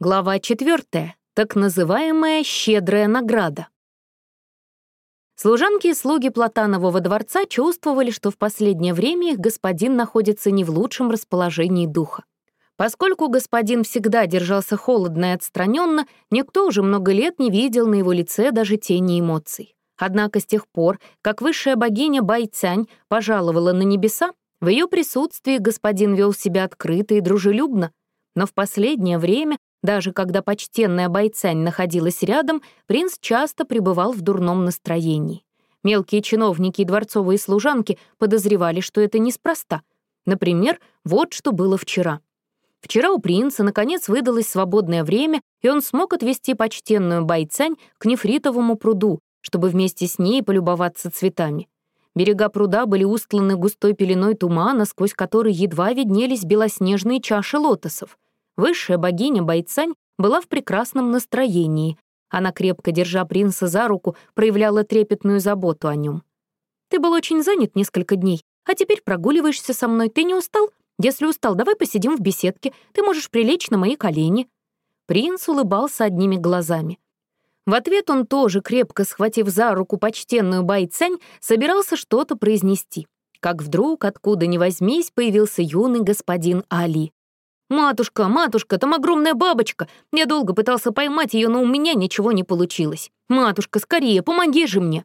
Глава 4. Так называемая «щедрая награда». Служанки и слуги Платанового дворца чувствовали, что в последнее время их господин находится не в лучшем расположении духа. Поскольку господин всегда держался холодно и отстраненно, никто уже много лет не видел на его лице даже тени эмоций. Однако с тех пор, как высшая богиня Байцянь пожаловала на небеса, в ее присутствии господин вел себя открыто и дружелюбно, но в последнее время даже когда почтенная Байцань находилась рядом, принц часто пребывал в дурном настроении. Мелкие чиновники и дворцовые служанки подозревали, что это неспроста. Например, вот что было вчера. Вчера у принца наконец выдалось свободное время, и он смог отвезти почтенную Байцань к нефритовому пруду, чтобы вместе с ней полюбоваться цветами. Берега пруда были устланы густой пеленой тумана, сквозь который едва виднелись белоснежные чаши лотосов. Высшая богиня Байцань была в прекрасном настроении. Она, крепко держа принца за руку, проявляла трепетную заботу о нем. «Ты был очень занят несколько дней, а теперь прогуливаешься со мной. Ты не устал? Если устал, давай посидим в беседке. Ты можешь прилечь на мои колени». Принц улыбался одними глазами. В ответ он тоже, крепко схватив за руку почтенную Байцань, собирался что-то произнести. Как вдруг, откуда ни возьмись, появился юный господин Али. «Матушка, матушка, там огромная бабочка! Я долго пытался поймать ее, но у меня ничего не получилось. Матушка, скорее, помоги же мне!»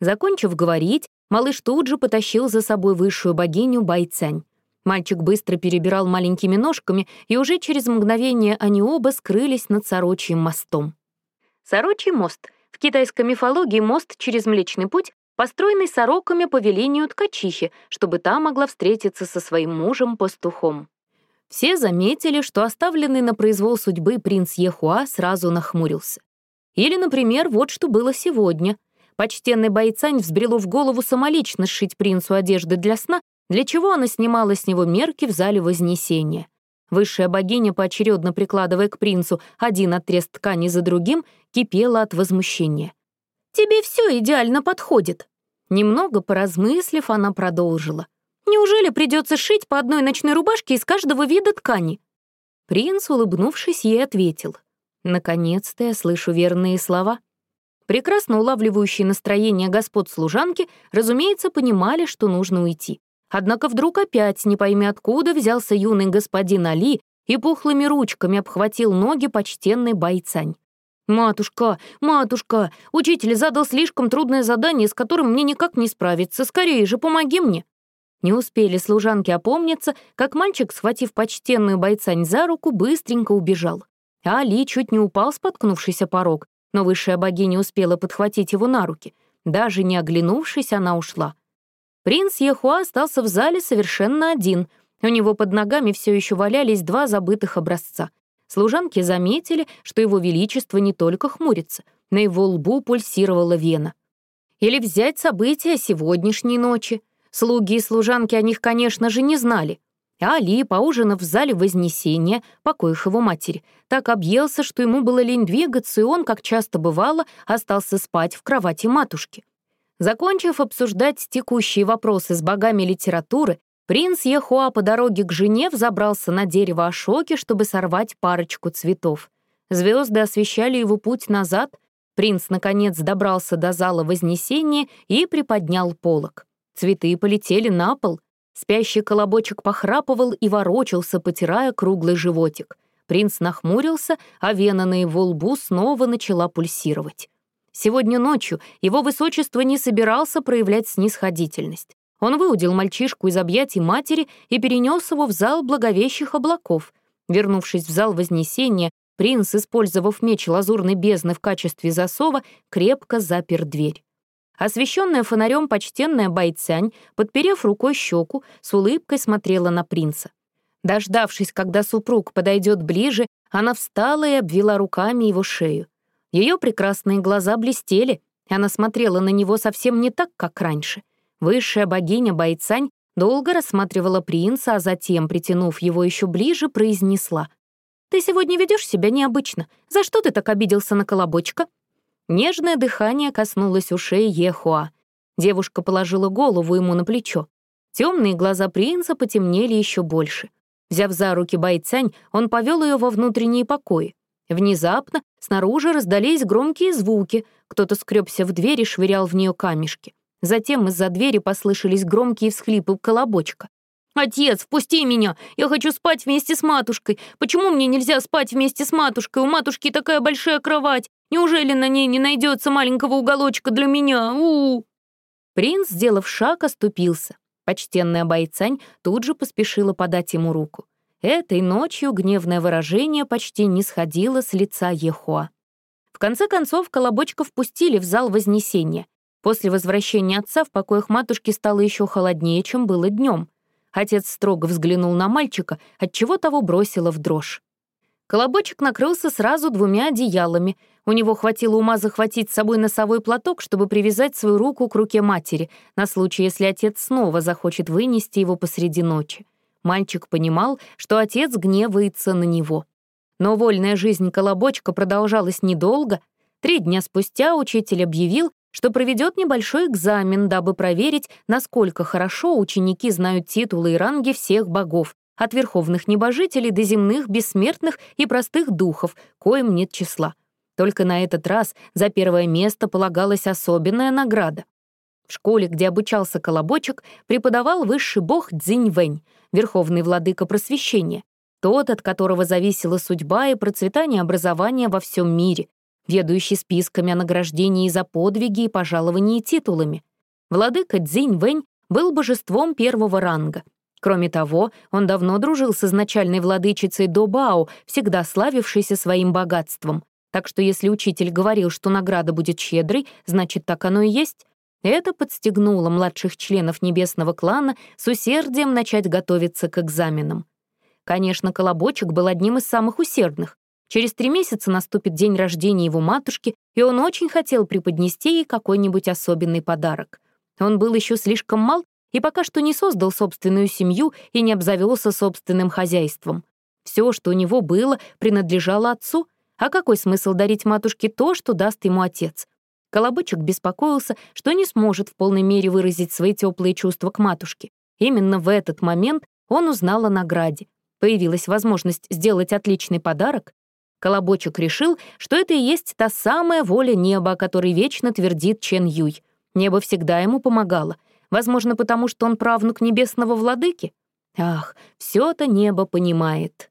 Закончив говорить, малыш тут же потащил за собой высшую богиню Байцань. Мальчик быстро перебирал маленькими ножками, и уже через мгновение они оба скрылись над Сорочьим мостом. Сорочий мост — в китайской мифологии мост через Млечный Путь, построенный сороками по велению ткачихи, чтобы та могла встретиться со своим мужем-пастухом. Все заметили, что оставленный на произвол судьбы принц Ехуа сразу нахмурился. Или, например, вот что было сегодня. Почтенный Байцань взбрело в голову самолично сшить принцу одежды для сна, для чего она снимала с него мерки в зале Вознесения. Высшая богиня, поочередно прикладывая к принцу один отрез ткани за другим, кипела от возмущения. «Тебе все идеально подходит». Немного поразмыслив, она продолжила. Неужели придется шить по одной ночной рубашке из каждого вида ткани?» Принц, улыбнувшись, ей ответил. «Наконец-то я слышу верные слова». Прекрасно улавливающие настроение господ служанки, разумеется, понимали, что нужно уйти. Однако вдруг опять, не пойми откуда, взялся юный господин Али и пухлыми ручками обхватил ноги почтенной бойцань. «Матушка, матушка, учитель задал слишком трудное задание, с которым мне никак не справиться. Скорее же, помоги мне!» Не успели служанки опомниться, как мальчик, схватив почтенную бойцань за руку, быстренько убежал. Али чуть не упал, споткнувшись о порог, но высшая богиня успела подхватить его на руки. Даже не оглянувшись, она ушла. Принц Ехуа остался в зале совершенно один. У него под ногами все еще валялись два забытых образца. Служанки заметили, что его величество не только хмурится, на его лбу пульсировала вена. Или взять события сегодняшней ночи — Слуги и служанки о них, конечно же, не знали. А Али, поужинав в зале Вознесения, покоих его матери, так объелся, что ему было лень двигаться, и он, как часто бывало, остался спать в кровати матушки. Закончив обсуждать текущие вопросы с богами литературы, принц Ехуа по дороге к жене взобрался на дерево Ашоки, чтобы сорвать парочку цветов. Звезды освещали его путь назад. Принц, наконец, добрался до зала Вознесения и приподнял полог. Цветы полетели на пол. Спящий колобочек похрапывал и ворочался, потирая круглый животик. Принц нахмурился, а вена на его лбу снова начала пульсировать. Сегодня ночью его высочество не собирался проявлять снисходительность. Он выудил мальчишку из объятий матери и перенес его в зал благовещих облаков. Вернувшись в зал Вознесения, принц, использовав меч лазурной бездны в качестве засова, крепко запер дверь. Освещенная фонарем почтенная бойцянь, подперев рукой щеку, с улыбкой смотрела на принца. Дождавшись, когда супруг подойдет ближе, она встала и обвела руками его шею. Ее прекрасные глаза блестели, она смотрела на него совсем не так, как раньше. Высшая богиня Байцань долго рассматривала принца, а затем, притянув его еще ближе, произнесла. «Ты сегодня ведешь себя необычно. За что ты так обиделся на колобочка?» Нежное дыхание коснулось ушей Ехуа. Девушка положила голову ему на плечо. Темные глаза принца потемнели еще больше. Взяв за руки Байцянь, он повел ее во внутренние покои. Внезапно снаружи раздались громкие звуки, кто-то скребся в дверь и швырял в нее камешки. Затем из-за двери послышались громкие всхлипы колобочка. «Отец, впусти меня! Я хочу спать вместе с матушкой! Почему мне нельзя спать вместе с матушкой? У матушки такая большая кровать! Неужели на ней не найдется маленького уголочка для меня? у, -у, Принц, сделав шаг, оступился. Почтенная Байцань тут же поспешила подать ему руку. Этой ночью гневное выражение почти не сходило с лица Ехуа. В конце концов, колобочка впустили в зал Вознесения. После возвращения отца в покоях матушки стало еще холоднее, чем было днем. Отец строго взглянул на мальчика, отчего того бросило в дрожь. Колобочек накрылся сразу двумя одеялами. У него хватило ума захватить с собой носовой платок, чтобы привязать свою руку к руке матери, на случай, если отец снова захочет вынести его посреди ночи. Мальчик понимал, что отец гневается на него. Но вольная жизнь Колобочка продолжалась недолго. Три дня спустя учитель объявил, что проведет небольшой экзамен, дабы проверить, насколько хорошо ученики знают титулы и ранги всех богов, от верховных небожителей до земных, бессмертных и простых духов, коим нет числа. Только на этот раз за первое место полагалась особенная награда. В школе, где обучался Колобочек, преподавал высший бог Цзиньвэнь, верховный владыка просвещения, тот, от которого зависела судьба и процветание образования во всем мире, ведущий списками о награждении за подвиги и пожаловании титулами. Владыка Цзиньвэнь был божеством первого ранга — Кроме того, он давно дружил с изначальной владычицей Добао, всегда славившейся своим богатством. Так что если учитель говорил, что награда будет щедрой, значит, так оно и есть. Это подстегнуло младших членов небесного клана с усердием начать готовиться к экзаменам. Конечно, Колобочек был одним из самых усердных. Через три месяца наступит день рождения его матушки, и он очень хотел преподнести ей какой-нибудь особенный подарок. Он был еще слишком мал, и пока что не создал собственную семью и не обзавелся собственным хозяйством. Все, что у него было, принадлежало отцу. А какой смысл дарить матушке то, что даст ему отец? Колобочек беспокоился, что не сможет в полной мере выразить свои теплые чувства к матушке. Именно в этот момент он узнал о награде. Появилась возможность сделать отличный подарок. Колобочек решил, что это и есть та самая воля неба, о которой вечно твердит Чен Юй. Небо всегда ему помогало — Возможно, потому что он правнук небесного владыки? Ах, все это небо понимает.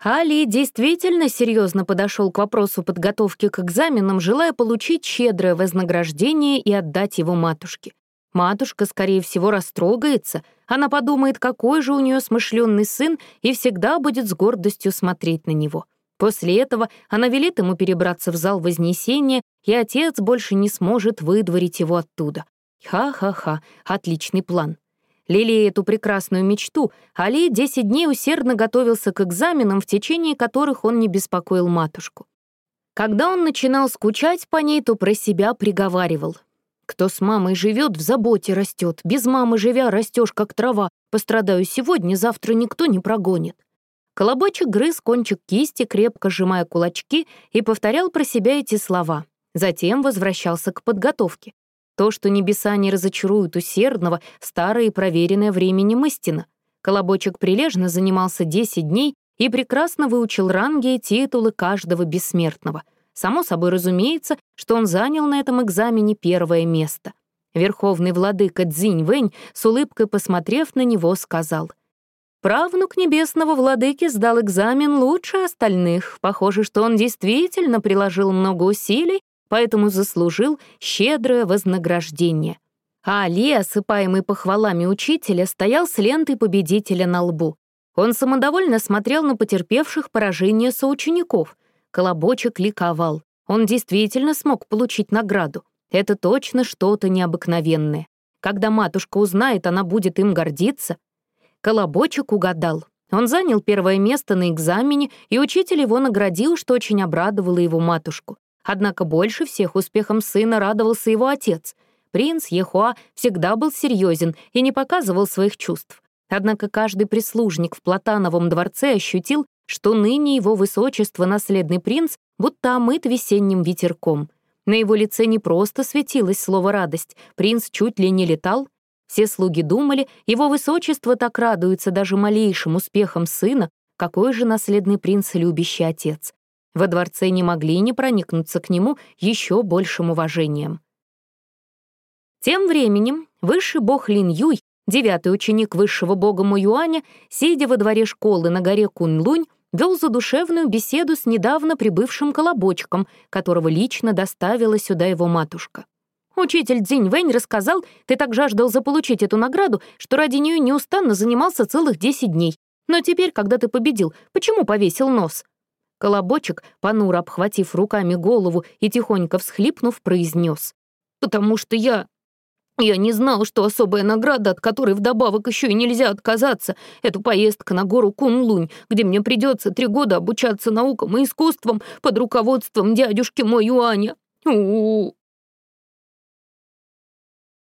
Али действительно серьезно подошел к вопросу подготовки к экзаменам, желая получить щедрое вознаграждение и отдать его матушке. Матушка, скорее всего, растрогается, она подумает, какой же у нее смышленный сын, и всегда будет с гордостью смотреть на него. После этого она велит ему перебраться в зал Вознесения, и отец больше не сможет выдворить его оттуда. Ха-ха-ха, отличный план. Лелея эту прекрасную мечту, Али 10 дней усердно готовился к экзаменам, в течение которых он не беспокоил матушку. Когда он начинал скучать по ней, то про себя приговаривал. «Кто с мамой живет, в заботе растет. Без мамы живя, растешь как трава. Пострадаю сегодня, завтра никто не прогонит». Колобочек грыз кончик кисти, крепко сжимая кулачки, и повторял про себя эти слова. Затем возвращался к подготовке. То, что небеса не разочаруют усердного, старое и проверенное временем истина. Колобочек прилежно занимался 10 дней и прекрасно выучил ранги и титулы каждого бессмертного. Само собой разумеется, что он занял на этом экзамене первое место. Верховный владыка Цзинь Вэнь, с улыбкой посмотрев на него, сказал, «Правнук небесного владыки сдал экзамен лучше остальных. Похоже, что он действительно приложил много усилий поэтому заслужил щедрое вознаграждение. А Али, осыпаемый похвалами учителя, стоял с лентой победителя на лбу. Он самодовольно смотрел на потерпевших поражение соучеников. Колобочек ликовал. Он действительно смог получить награду. Это точно что-то необыкновенное. Когда матушка узнает, она будет им гордиться. Колобочек угадал. Он занял первое место на экзамене, и учитель его наградил, что очень обрадовало его матушку. Однако больше всех успехом сына радовался его отец. Принц Ехуа всегда был серьезен и не показывал своих чувств. Однако каждый прислужник в Платановом дворце ощутил, что ныне его высочество, наследный принц, будто омыт весенним ветерком. На его лице не просто светилось слово «радость», принц чуть ли не летал. Все слуги думали, его высочество так радуется даже малейшим успехам сына, какой же наследный принц любящий отец. Во дворце не могли не проникнуться к нему еще большим уважением. Тем временем высший бог Лин Юй, девятый ученик высшего бога Юаня, сидя во дворе школы на горе Кунлунь, вел задушевную беседу с недавно прибывшим колобочком, которого лично доставила сюда его матушка. Учитель Цзинь Вэнь рассказал, ты так жаждал заполучить эту награду, что ради нее неустанно занимался целых десять дней. Но теперь, когда ты победил, почему повесил нос?» Колобочек, понуро обхватив руками голову и тихонько всхлипнув, произнес. «Потому что я... Я не знал, что особая награда, от которой вдобавок еще и нельзя отказаться, это поездка на гору Кунлунь, где мне придется три года обучаться наукам и искусствам под руководством дядюшки мой Юаня. У, -у, -у.